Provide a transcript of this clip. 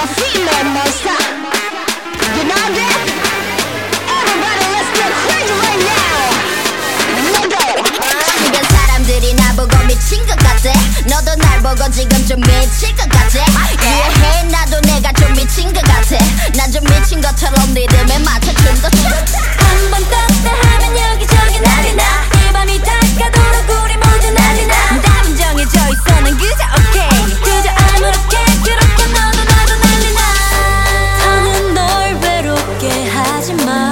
the female 하지만